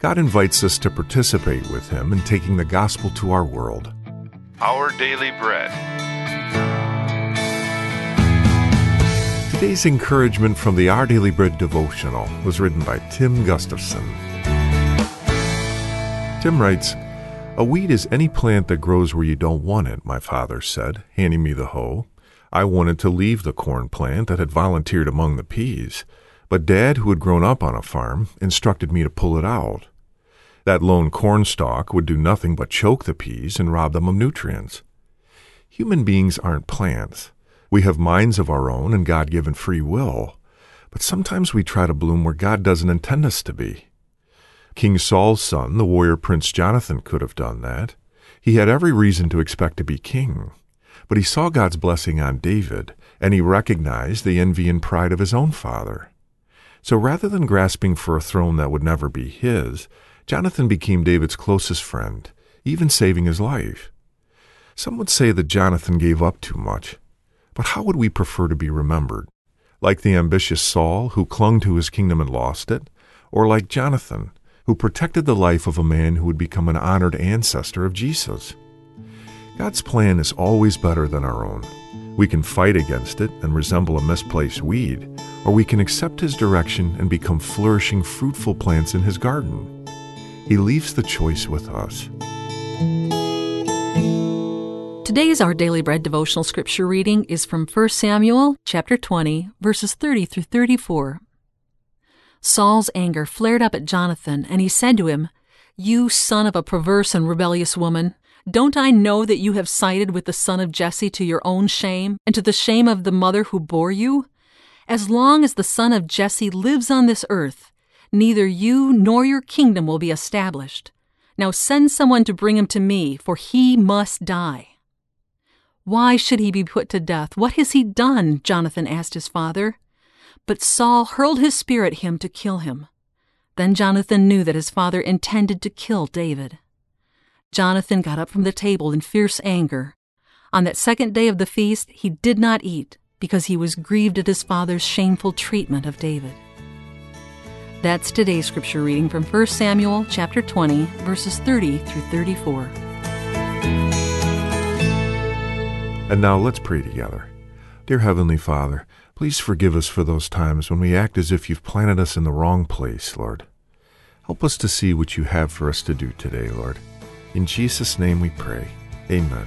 God invites us to participate with Him in taking the gospel to our world. Our Daily Bread. Today's encouragement from the Our Daily Bread devotional was written by Tim Gustafson. Tim writes, A weed is any plant that grows where you don't want it, my father said, handing me the hoe. I wanted to leave the corn plant that had volunteered among the peas, but Dad, who had grown up on a farm, instructed me to pull it out. That lone corn stalk would do nothing but choke the peas and rob them of nutrients. Human beings aren't plants. We have minds of our own and God given free will, but sometimes we try to bloom where God doesn't intend us to be. King Saul's son, the warrior Prince Jonathan, could have done that. He had every reason to expect to be king. But he saw God's blessing on David, and he recognized the envy and pride of his own father. So rather than grasping for a throne that would never be his, Jonathan became David's closest friend, even saving his life. Some would say that Jonathan gave up too much, but how would we prefer to be remembered? Like the ambitious Saul, who clung to his kingdom and lost it, or like Jonathan, who protected the life of a man who would become an honored ancestor of Jesus. God's plan is always better than our own. We can fight against it and resemble a misplaced weed, or we can accept His direction and become flourishing, fruitful plants in His garden. He leaves the choice with us. Today's Our Daily Bread devotional scripture reading is from 1 Samuel chapter 20, verses 30 through 34. Saul's anger flared up at Jonathan, and he said to him, You son of a perverse and rebellious woman, don't I know that you have sided with the son of Jesse to your own shame, and to the shame of the mother who bore you? As long as the son of Jesse lives on this earth, neither you nor your kingdom will be established. Now send someone to bring him to me, for he must die. Why should he be put to death? What has he done? Jonathan asked his father. But Saul hurled his spear at him to kill him. Then Jonathan knew that his father intended to kill David. Jonathan got up from the table in fierce anger. On that second day of the feast, he did not eat because he was grieved at his father's shameful treatment of David. That's today's scripture reading from 1 Samuel chapter 20 verses 30 through 34. And now let's pray together. Dear Heavenly Father, please forgive us for those times when we act as if you've planted us in the wrong place, Lord. Help us to see what you have for us to do today, Lord. In Jesus' name we pray. Amen.